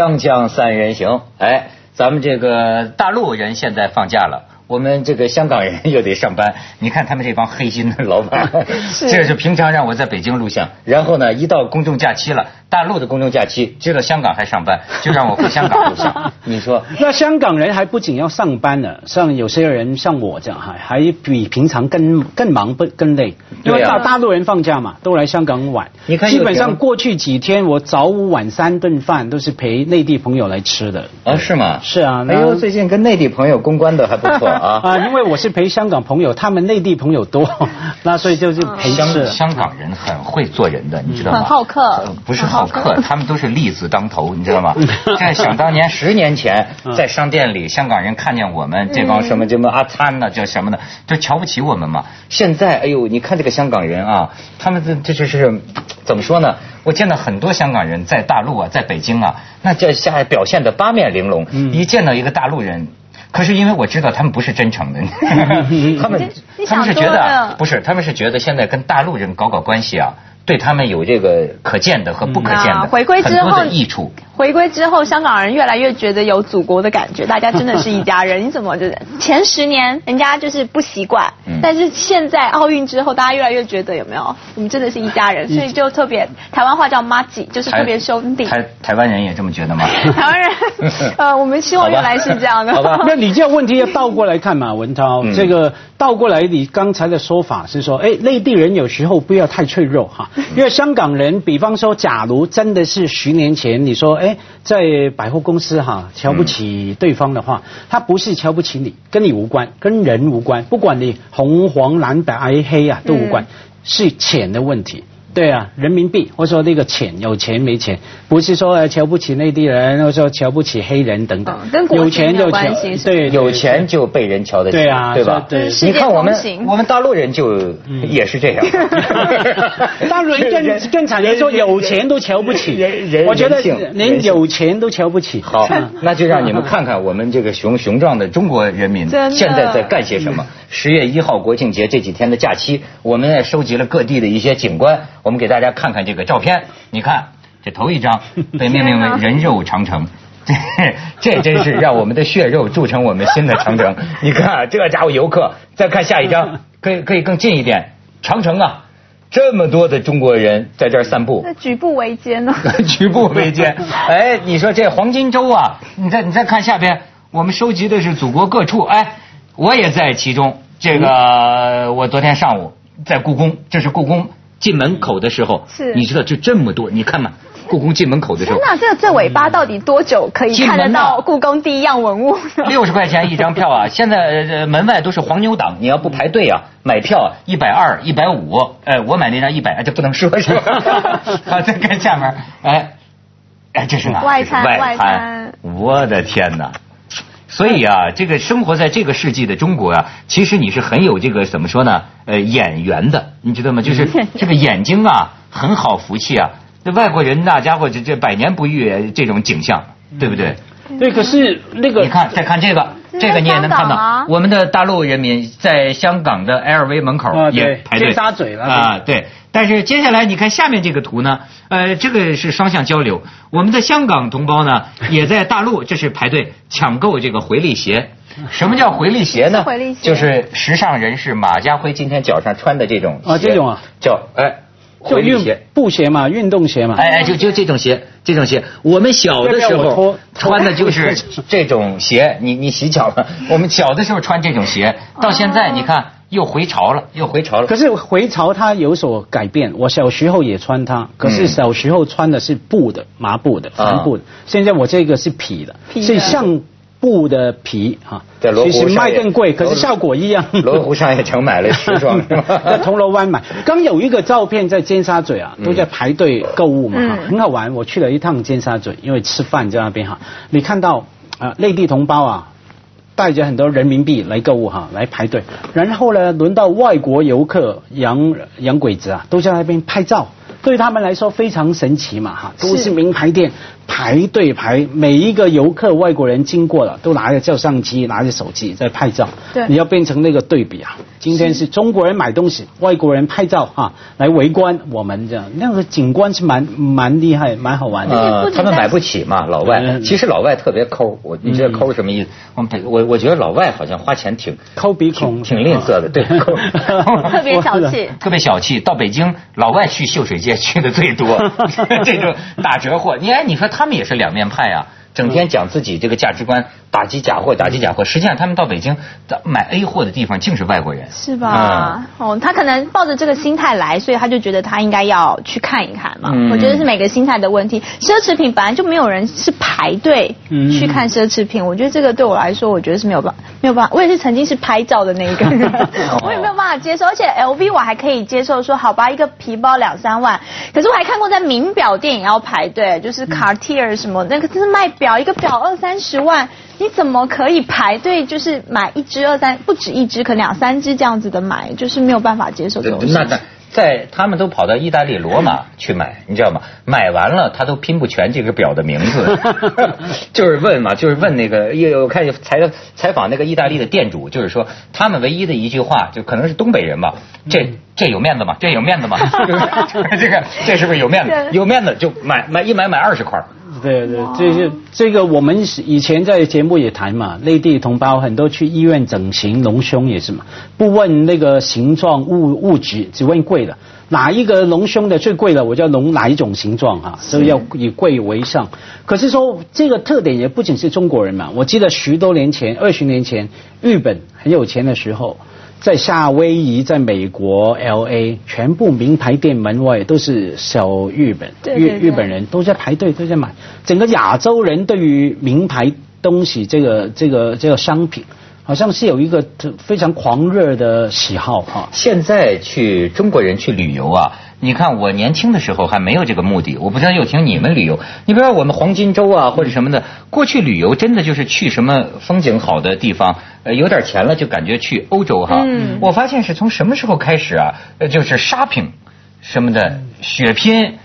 锵锵三人行，哎，咱们这个大陆人现在放假了。我们这个香港人又得上班，你看他们这帮黑心的老板，这是平常让我在北京录像，然后呢，一到公众假期了，大陆的公众假期，知道香港还上班，就让我回香港录像。你说，那香港人还不仅要上班呢，像有些人像我这样，还还比平常更更忙不更累，因为大大陆人放假嘛，都来香港玩。你看，基本上过去几天，我早午晚三顿饭都是陪内地朋友来吃的。啊，是吗？是啊。哎呦，最近跟内地朋友公关的还不错。啊啊！因为我是陪香港朋友，他们内地朋友多，那所以就是陪香香港人很会做人的，你知道吗？很好客，不是好客，他们都是利字当头，你知道吗？在想当年十年前，在商店里，香港人看见我们这帮什么什么阿餐呢，叫什么呢？就瞧不起我们嘛。现在，哎呦，你看这个香港人啊，他们这这就是怎么说呢？我见到很多香港人在大陆啊，在北京啊，那这下表现的八面玲珑，一见到一个大陆人。可是因为我知道他们不是真诚的，他们他们是觉得不是，他们是觉得现在跟大陆人搞搞关系啊。对他们有这个可见的和不可见的回归之后的益处。回归之后，香港人越来越觉得有祖国的感觉，大家真的是一家人。你怎么就是前十年人家就是不习惯，但是现在奥运之后，大家越来越觉得有没有？我们真的是一家人，所以就特别台湾话叫妈吉，就是特别兄弟。台台湾人也这么觉得吗？台湾人，呃，我们希望原来是这样的。好吧，那你这个问题要倒过来看嘛，文涛，这个倒过来，你刚才的说法是说，哎，内地人有时候不要太脆弱哈。因为香港人，比方说，假如真的是十年前，你说，哎，在百货公司哈瞧不起对方的话，他不是瞧不起你，跟你无关，跟人无关，不管你红黄蓝白黑啊都无关，是钱的问题。对啊，人民币或者说那个钱有钱没钱，不是说瞧不起内地人，或者说瞧不起黑人等等，有钱就瞧，对，有钱就被人瞧得起，对啊，对吧？对，你看我们我们大陆人就也是这样，大陆人更更惨，说有钱都瞧不起，人我觉得连有钱都瞧不起。好，那就让你们看看我们这个雄雄壮的中国人民现在在干些什么。十月一号国庆节这几天的假期，我们也收集了各地的一些景观。我们给大家看看这个照片，你看这头一张 被命名为“人肉长城”，这这真是让我们的血肉铸成我们新的长城。你看这家伙游客，再看下一张，可以可以更近一点，长城啊，这么多的中国人在这儿散步，那举步维艰呢。举步维艰，哎，你说这黄金周啊，你再你再看下边，我们收集的是祖国各处，哎，我也在其中。这个我昨天上午在故宫，这是故宫。进门口的时候，是，你知道就这么多，你看嘛，故宫进门口的时候，那这这尾巴到底多久可以看得到故宫第一样文物？六十块钱一张票啊！现在门外都是黄牛党，你要不排队啊，买票一百二、一百五，哎，我买那张一百，这不能说是吧？好，再看下面，哎，哎，这是哪？外滩，外滩，我的天哪！所以啊，这个生活在这个世纪的中国啊，其实你是很有这个怎么说呢？呃，眼缘的，你知道吗？就是 这个眼睛啊，很好福气啊。这外国人那家伙这这百年不遇这种景象，对不对？对，可是那个你看，再看这个，这个你也能看到，我们的大陆人民在香港的 LV 门口也排队，扎嘴了啊，对。但是接下来你看下面这个图呢，呃，这个是双向交流。我们的香港同胞呢，也在大陆，这是排队抢购这个回力鞋。什么叫回力鞋呢？回力鞋就是时尚人士马家辉今天脚上穿的这种啊，这种啊，叫哎，回力鞋，布鞋嘛，运动鞋嘛。哎哎，就就这种鞋，这种鞋，我们小的时候穿的就是 这种鞋。你你洗脚了？我们小的时候穿这种鞋，到现在你看。又回潮了，又回潮了。可是回潮它有所改变。我小时候也穿它，可是小时候穿的是布的，麻布的，帆布的。现在我这个是皮的，是像布的皮哈。在罗湖其实卖更贵，可是效果一样。罗湖商业城买了十双，在铜锣湾买。刚有一个照片在尖沙咀啊，都在排队购物嘛，哈，很好玩。我去了一趟尖沙咀，因为吃饭在那边哈。你看到啊，内地同胞啊。带着很多人民币来购物哈，来排队。然后呢，轮到外国游客洋洋鬼子啊，都在那边拍照，对他们来说非常神奇嘛哈，都是名牌店。排队排，每一个游客外国人经过了，都拿着照相机，拿着手机在拍照。对，你要变成那个对比啊！今天是中国人买东西，外国人拍照哈，来围观我们这样，那个景观是蛮蛮厉害，蛮好玩的。呃，他们买不起嘛，老外。其实老外特别抠，我你觉得抠什么意思？我我我觉得老外好像花钱挺抠鼻孔，挺吝啬的，对，抠，特别小气，特别小气。到北京，老外去秀水街去的最多，这种打折货。你哎，你说他们也是两面派啊。整天讲自己这个价值观，打击假货，打击假货。实际上，他们到北京买 A 货的地方，竟是外国人，是吧？哦，他可能抱着这个心态来，所以他就觉得他应该要去看一看嘛。我觉得是每个心态的问题。奢侈品本来就没有人是排队去看奢侈品，我觉得这个对我来说，我觉得是没有办没有办法。我也是曾经是拍照的那一个人，我也没有办法接受。而且 LV 我还可以接受，说好吧，一个皮包两三万，可是我还看过在名表店也要排队，就是 Cartier 什么那个，就是卖。表一个表二三十万，你怎么可以排队？就是买一只二三不止一只，可能两三只这样子的买，就是没有办法接受这种事情。在他们都跑到意大利罗马去买，你知道吗？买完了他都拼不全这个表的名字，就是问嘛，就是问那个，我看采采访那个意大利的店主，就是说他们唯一的一句话，就可能是东北人吧，这这有面子吗？这有面子吗？这个这是不是有面子？有面子就买买一买买二十块。对对，这是这个我们以前在节目也谈嘛，内地同胞很多去医院整形隆胸也是嘛，不问那个形状物物质，只问贵的，哪一个隆胸的最贵的，我就隆哪一种形状哈，所以要以贵为上。可是说这个特点也不仅是中国人嘛，我记得十多年前、二十年前，日本很有钱的时候。在夏威夷，在美国 L A，全部名牌店门外都是小日本日日本人都在排队都在买。整个亚洲人对于名牌东西这个这个这个商品，好像是有一个非常狂热的喜好哈。现在去中国人去旅游啊。你看，我年轻的时候还没有这个目的。我不知道又听你们旅游，你比如说我们黄金周啊，或者什么的，过去旅游真的就是去什么风景好的地方，呃，有点钱了就感觉去欧洲哈。嗯我发现是从什么时候开始啊？呃，就是 shopping 什么的，血拼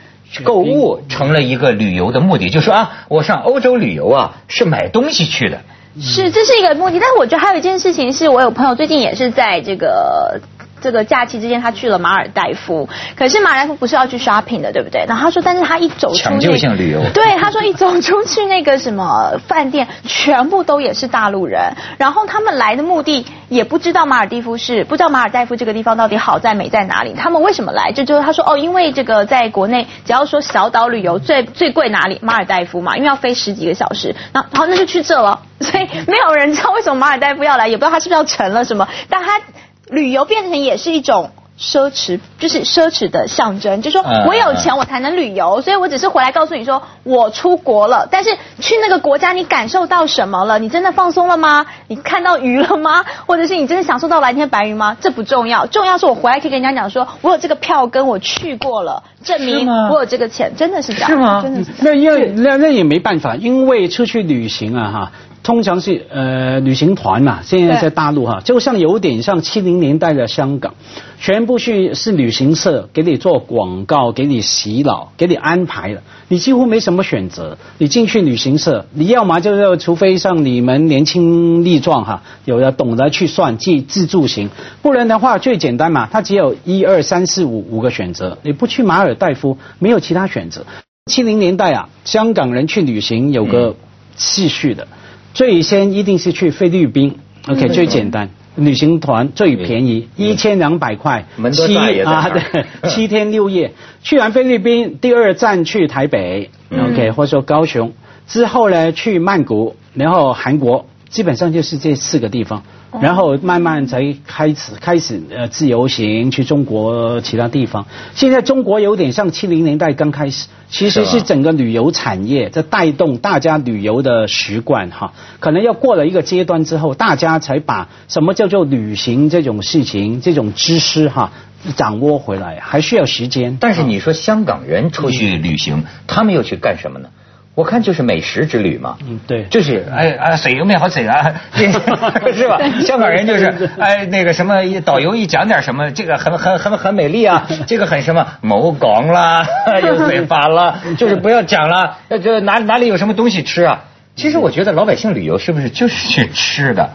购物成了一个旅游的目的。就说啊，我上欧洲旅游啊，是买东西去的。是，这是一个目的。但是我觉得还有一件事情，是我有朋友最近也是在这个。这个假期之间，他去了马尔代夫，可是马尔代夫不是要去 shopping 的，对不对？然后他说，但是他一走出抢救性旅游，对，他说一走出去那个什么饭店，全部都也是大陆人，然后他们来的目的也不知道马尔代夫是不知道马尔代夫这个地方到底好在美在哪里，他们为什么来？就就是他说哦，因为这个在国内只要说小岛旅游最最贵哪里马尔代夫嘛，因为要飞十几个小时，那好那就去这了，所以没有人知道为什么马尔代夫要来，也不知道他是不是要成了什么，但他。旅游变成也是一种奢侈，就是奢侈的象征。就说我有钱，我才能旅游，所以我只是回来告诉你说我出国了。但是去那个国家，你感受到什么了？你真的放松了吗？你看到鱼了吗？或者是你真的享受到蓝天白云吗？这不重要，重要是我回来可以跟人家讲说，我有这个票跟我去过了，证明我有这个钱，真的是这样。是吗？真的是。那因那那也没办法，因为出去旅行啊，哈。通常是呃旅行团嘛，现在在大陆哈，就像有点像七零年代的香港，全部是是旅行社给你做广告，给你洗脑，给你安排的，你几乎没什么选择。你进去旅行社，你要么就是除非像你们年轻力壮哈，有的懂得去算自自助行，不然的话最简单嘛，它只有一二三四五五个选择，你不去马尔代夫，没有其他选择。七零年代啊，香港人去旅行有个次序的。最先一定是去菲律宾，OK，最简单，旅行团最便宜，一千两百块，七啊，对，七天六夜，去完菲律宾，第二站去台北，OK，或者说高雄，之后呢去曼谷，然后韩国，基本上就是这四个地方。然后慢慢才开始开始呃自由行去中国其他地方。现在中国有点像七零年代刚开始，其实是整个旅游产业在带动大家旅游的习惯哈。可能要过了一个阶段之后，大家才把什么叫做旅行这种事情、这种知识哈掌握回来，还需要时间。但是你说香港人出去旅行，他们又去干什么呢？我看就是美食之旅嘛，嗯，对，就是哎啊，水有没好水啊，是吧？香港人就是 哎那个什么导游一讲点什么，这个很很很很美丽啊，这个很什么某港啦，有水法啦，就是不要讲了，这哪哪里有什么东西吃啊？其实我觉得老百姓旅游是不是就是去吃的？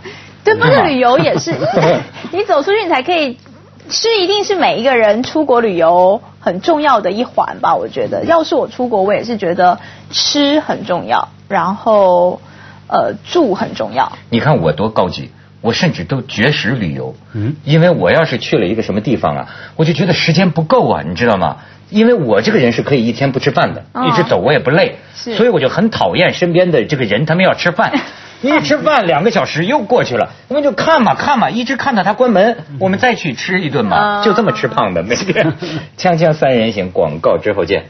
对，不是旅游也是，你走出去你才可以吃，一定是每一个人出国旅游。很重要的一环吧，我觉得。要是我出国，我也是觉得吃很重要，然后呃住很重要。你看我多高级，我甚至都绝食旅游。嗯。因为我要是去了一个什么地方啊，我就觉得时间不够啊，你知道吗？因为我这个人是可以一天不吃饭的，一直走我也不累，所以我就很讨厌身边的这个人，他们要吃饭。一吃饭两个小时又过去了，我们就看嘛看嘛，一直看到他关门，我们再去吃一顿嘛，就这么吃胖的每天。锵锵三人行，广告之后见。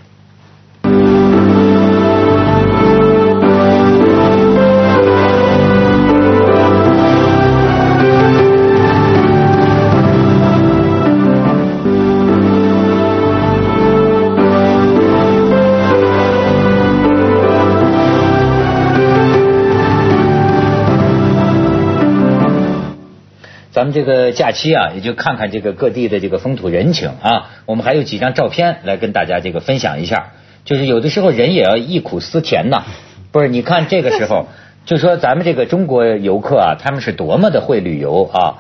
咱们这个假期啊，也就看看这个各地的这个风土人情啊。我们还有几张照片来跟大家这个分享一下。就是有的时候人也要忆苦思甜呐。不是，你看这个时候，就说咱们这个中国游客啊，他们是多么的会旅游啊。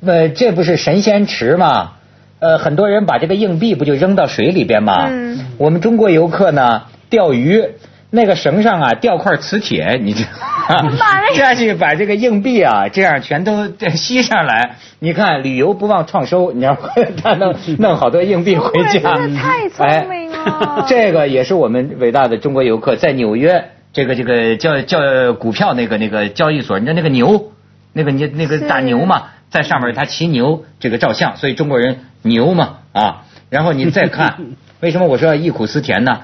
那这不是神仙池吗？呃，很多人把这个硬币不就扔到水里边吗？嗯。我们中国游客呢，钓鱼。那个绳上啊吊块磁铁，你这这样去把这个硬币啊，这样全都吸上来。你看旅游不忘创收，你知道他弄弄好多硬币回家。太聪明了。这个也是我们伟大的中国游客在纽约这个这个交交股票那个那个交易所，你知道那个牛，那个你那个大牛嘛，在上面他骑牛这个照相，所以中国人牛嘛啊。然后你再看，为什么我说要忆苦思甜呢？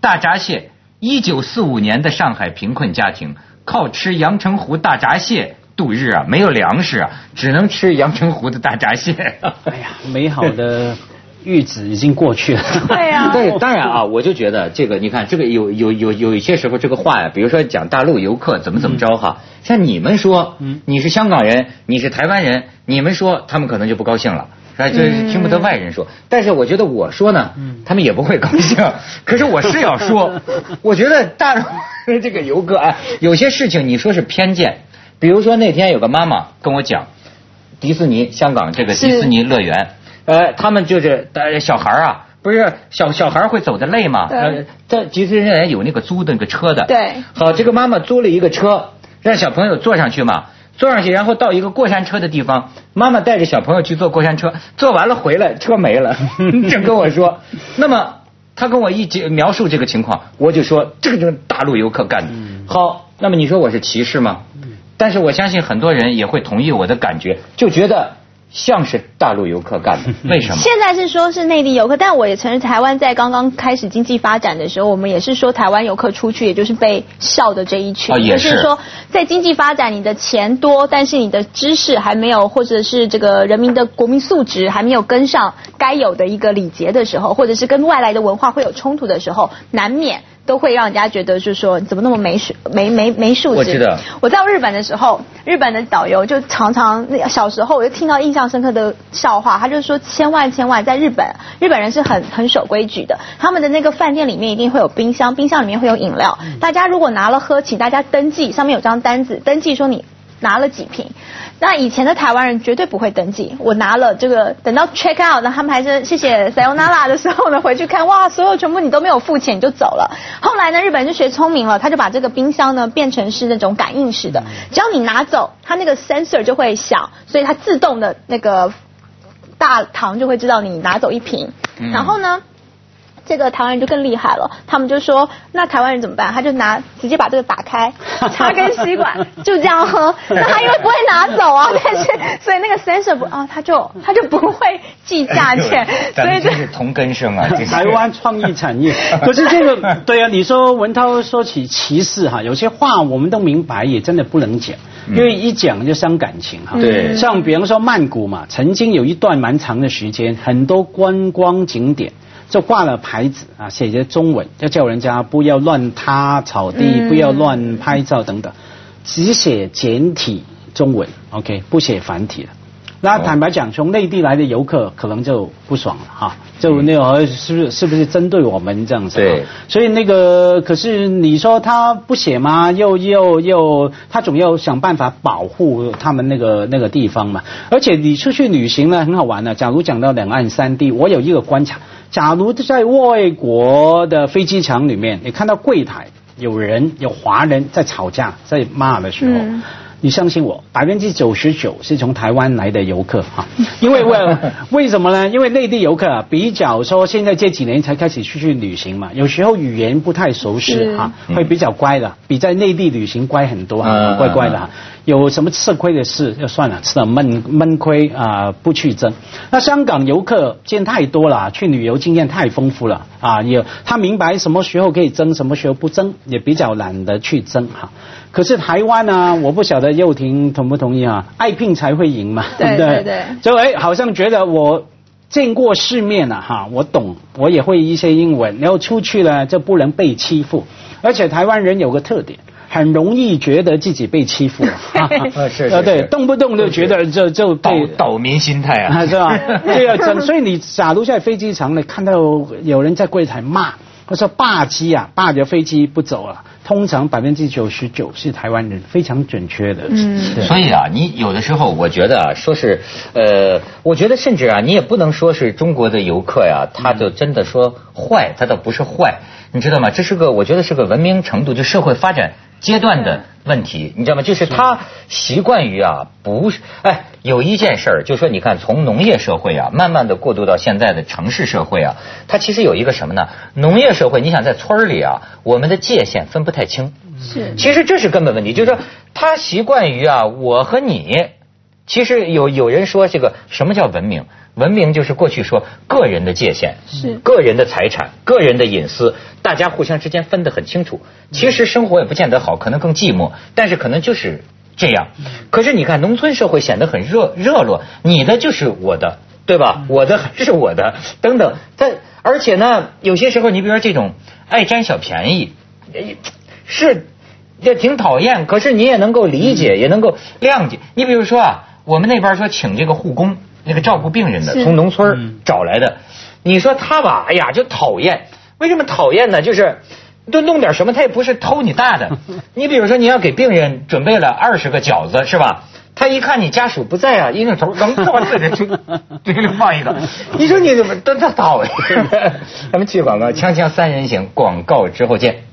大闸蟹。一九四五年的上海贫困家庭靠吃阳澄湖大闸蟹度日啊，没有粮食啊，只能吃阳澄湖的大闸蟹。哎呀，美好的日子已经过去了。对呀。对，当然啊，我就觉得这个，你看这个有有有有一些时候这个话呀，比如说讲大陆游客怎么怎么着哈，像你们说，你是香港人，你是台湾人，你们说他们可能就不高兴了。哎，就是听不得外人说，但是我觉得我说呢，他们也不会高兴。可是我是要说，我觉得大陆这个游客啊，有些事情你说是偏见。比如说那天有个妈妈跟我讲，迪士尼香港这个迪士尼乐园，呃，他们就是呃小孩啊，不是小小孩会走的累吗？呃，在迪士尼乐园有那个租的那个车的。对。好，这个妈妈租了一个车，让小朋友坐上去嘛。坐上去，然后到一个过山车的地方，妈妈带着小朋友去坐过山车，坐完了回来，车没了，正跟我说。那么他跟我一解描述这个情况，我就说这个就是大陆游客干的。好，那么你说我是歧视吗？但是我相信很多人也会同意我的感觉，就觉得。像是大陆游客干的，为什么？现在是说是内地游客，但我也承认，台湾在刚刚开始经济发展的时候，我们也是说台湾游客出去，也就是被笑的这一群。就是说，在经济发展，你的钱多，但是你的知识还没有，或者是这个人民的国民素质还没有跟上该有的一个礼节的时候，或者是跟外来的文化会有冲突的时候，难免。都会让人家觉得，就是说怎么那么没素没没没素质。我记得。我在日本的时候，日本的导游就常常那小时候我就听到印象深刻的笑话，他就说千万千万在日本，日本人是很 很守规矩的，他们的那个饭店里面一定会有冰箱，冰箱里面会有饮料，大家如果拿了喝，请大家登记，上面有张单子，登记说你。拿了几瓶？那以前的台湾人绝对不会登记。我拿了这个，等到 check out，那他们还是谢谢 sayonara 的时候呢，回去看，哇，所有全部你都没有付钱你就走了。后来呢，日本人就学聪明了，他就把这个冰箱呢变成是那种感应式的，只要你拿走，它那个 sensor 就会响，所以它自动的那个大堂就会知道你拿走一瓶。然后呢？这个台湾人就更厉害了，他们就说，那台湾人怎么办？他就拿直接把这个打开，插根吸管，就这样喝。那他因为不会拿走啊，但是所以那个 sensor 不啊，他就他就不会计价钱。所以这是同根生啊，台湾创意产业。可是这个对啊，你说文涛说起歧视哈，有些话我们都明白，也真的不能讲，因为一讲就伤感情哈。对，像比方说曼谷嘛，曾经有一段蛮长的时间，很多观光景点。就挂了牌子啊，写着中文，要叫人家不要乱踏草地，不要乱拍照等等，只写简体中文，OK，不写繁体了。那坦白讲，从内地来的游客可能就不爽了哈，就那个是不是是不是针对我们这样子？对。所以那个可是你说他不写吗？又又又，他总要想办法保护他们那个那个地方嘛。而且你出去旅行呢，很好玩的。假如讲到两岸三地，我有一个观察，假如在外国的飞机场里面，你看到柜台有人有华人在吵架在骂的时候。你相信我，百分之九十九是从台湾来的游客哈，因为为 为什么呢？因为内地游客啊，比较说现在这几年才开始出去旅行嘛，有时候语言不太熟悉哈，会比较乖的，比在内地旅行乖很多啊，乖乖的哈。有什么吃亏的事就算了，吃了闷闷亏啊，不去争。那香港游客见太多了，去旅游经验太丰富了啊，也他明白什么时候可以争，什么时候不争，也比较懒得去争哈。可是台湾呢，我不晓得幼婷同不同意啊？爱拼才会赢嘛，对不对？对。就哎，好像觉得我见过世面了哈，我懂，我也会一些英文，然后出去了就不能被欺负。而且台湾人有个特点。很容易觉得自己被欺负，是 啊，对，动不动就觉得就就被岛民心态啊，是吧？对啊，所以你假如在飞机场呢，看到有人在柜台骂，他说霸机啊，霸着飞机不走了，通常百分之九十九是台湾人，非常准确的。嗯，所以啊，你有的时候我觉得啊，说是呃，我觉得甚至啊，你也不能说是中国的游客呀，他就真的说坏，他倒不是坏，你知道吗？这是个我觉得是个文明程度，就社会发展。阶段的问题，你知道吗？就是他习惯于啊，不是哎，有一件事儿，就说你看，从农业社会啊，慢慢的过渡到现在的城市社会啊，它其实有一个什么呢？农业社会，你想在村里啊，我们的界限分不太清，是，其实这是根本问题，就是说他习惯于啊，我和你，其实有有人说这个什么叫文明？文明就是过去说个人的界限，是个人的财产、个人的隐私，大家互相之间分得很清楚。其实生活也不见得好，可能更寂寞，但是可能就是这样。可是你看，农村社会显得很热热络，你的就是我的，对吧？我的还是我的，等等。但而且呢，有些时候你比如说这种爱占小便宜，是也挺讨厌。可是你也能够理解，也能够谅解。你比如说啊，我们那边说请这个护工。那个照顾病人的，从农村找来的，你说他吧，哎呀，就讨厌。为什么讨厌呢？就是都弄点什么，他也不是偷你大的。你比如说，你要给病人准备了二十个饺子，是吧？他一看你家属不在啊，一扭头扔桌子里，嘴里放一个。你说你怎么都他讨厌？咱们去广告，锵锵三人行，广告之后见。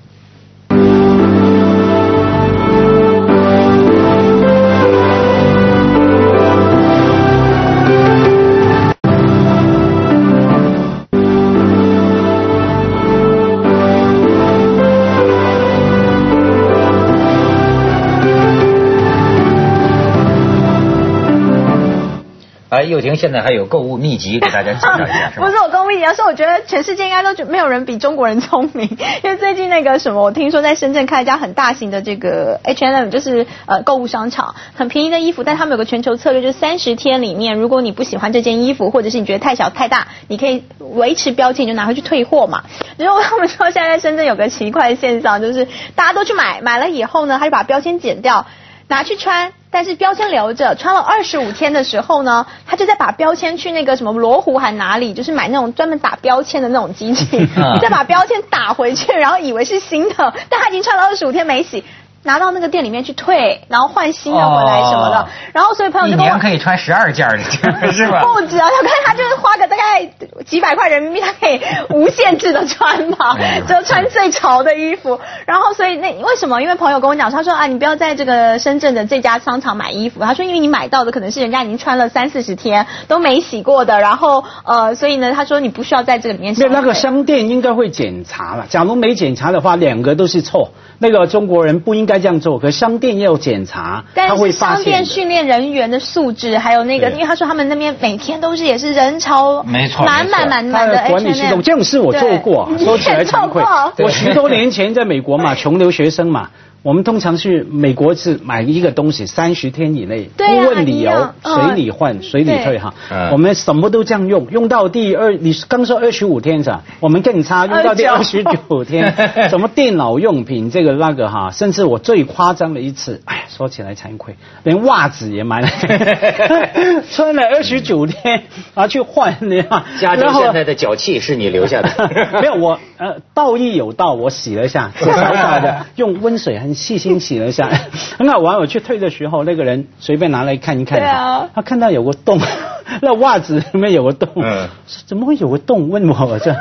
又婷现在还有购物秘籍给大家介绍一下，是吧？不是我购物秘籍，而是我觉得全世界应该都没有人比中国人聪明。因为最近那个什么，我听说在深圳开一家很大型的这个 H&M，就是呃购物商场，很便宜的衣服，但他们有个全球策略，就是三十天里面，如果你不喜欢这件衣服，或者是你觉得太小太大，你可以维持标签，你就拿回去退货嘛。然后他们说现在在深圳有个奇怪的现象，就是大家都去买，买了以后呢，他就把标签剪掉，拿去穿。但是标签留着，穿了二十五天的时候呢，他就在把标签去那个什么罗湖还哪里，就是买那种专门打标签的那种机器，再把标签打回去，然后以为是新的，但他已经穿了二十五天没洗。拿到那个店里面去退，然后换新的回来什么的，然后所以朋友就跟我一年可以穿十二件的，是吧？不止啊，他看他就是花个大概几百块人民币，他可以无限制的穿嘛，就穿最潮的衣服。然后所以那为什么？因为朋友跟我讲，他说啊，你不要在这个深圳的这家商场买衣服。他说，因为你买到的可能是人家已经穿了三四十天都没洗过的，然后呃，所以呢，他说你不需要在这里面。那那个商店应该会检查了，假如没检查的话，两个都是错。那个中国人不应该这样做，可商店要检查，但是商店训练人员的素质，还有那个，因为他说他们那边每天都是也是人潮，没错，满满满满的管理系统，这种事我做过，说起来惭愧。我十多年前在美国嘛，穷留学生嘛，我们通常是美国是买一个东西三十天以内不问理由随你换随你退哈嗯。我们什么都这样用，用到第二，你刚说二十五天是吧？我们更差，用到第二十九天，什么电脑用品这个那个哈，甚至我最夸张的一次，哎呀，说起来惭愧，连袜子也买了，穿了二十九天啊去换，你看，加州现在的脚气是你留下的。没有我呃道义有道，我洗了一下，是小小的，用温水很细心洗了一下，很好玩。我去退的时候，那个人随便拿来看一看，对啊他看到有个洞，那袜子里面有个洞，嗯怎么会有个洞？问我这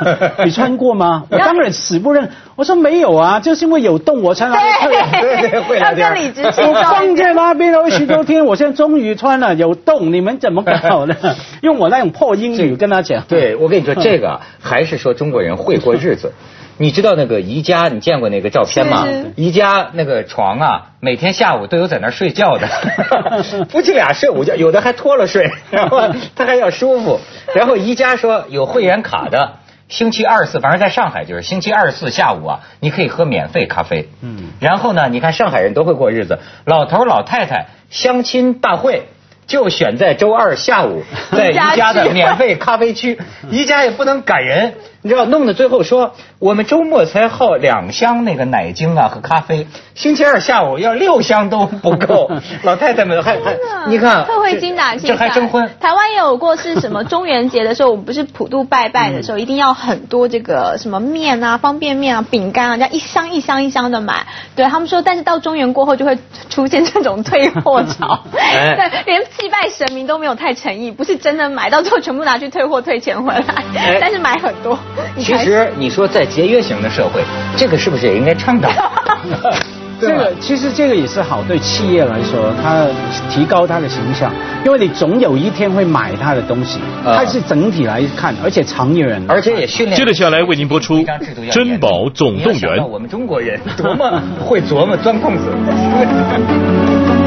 你穿过吗？我当然死不认，我说没有啊，就是因为有洞我才拿来退啊。对对会要聊天更理直气我壮放在那边了二十多天，我现在终于穿了，有洞，你们怎么搞的？用我那种破英语跟他讲。对，我跟你说，这个啊还是说中国人会过日子。你知道那个宜家，你见过那个照片吗？宜家那个床啊，每天下午都有在那儿睡觉的，夫妻俩睡午觉，有的还脱了睡，然后他还要舒服。然后宜家说有会员卡的，星期二四，反正在上海就是星期二四下午啊，你可以喝免费咖啡。嗯然后呢，你看上海人都会过日子，老头老太太相亲大会。就选在周二下午，在宜家的免费咖啡区，宜家也不能赶人，你知道，弄得最后说我们周末才耗两箱那个奶精啊和咖啡，星期二下午要六箱都不够，老太太们还还你看特会精打细这算。还征婚，台湾也有过是什么中元节的时候，我们不是普渡拜拜的时候，一定要很多这个什么面啊、方便面啊、饼干啊，这样一箱一箱一箱的买。对他们说，但是到中元过后就会出现这种退货潮，哎对，连祭拜神明都没有太诚意，不是真的买，到最后全部拿去退货退钱回来，哎但是买很多。你其实你说在节约型的社会，这个是不是也应该倡导？这个其实这个也是好，对企业来说，它提高它的形象，因为你总有一天会买它的东西，啊它是整体来看，而且长远。而且也训练。接着下来为您播出珍宝总动员我们中国人多么会琢磨钻空子。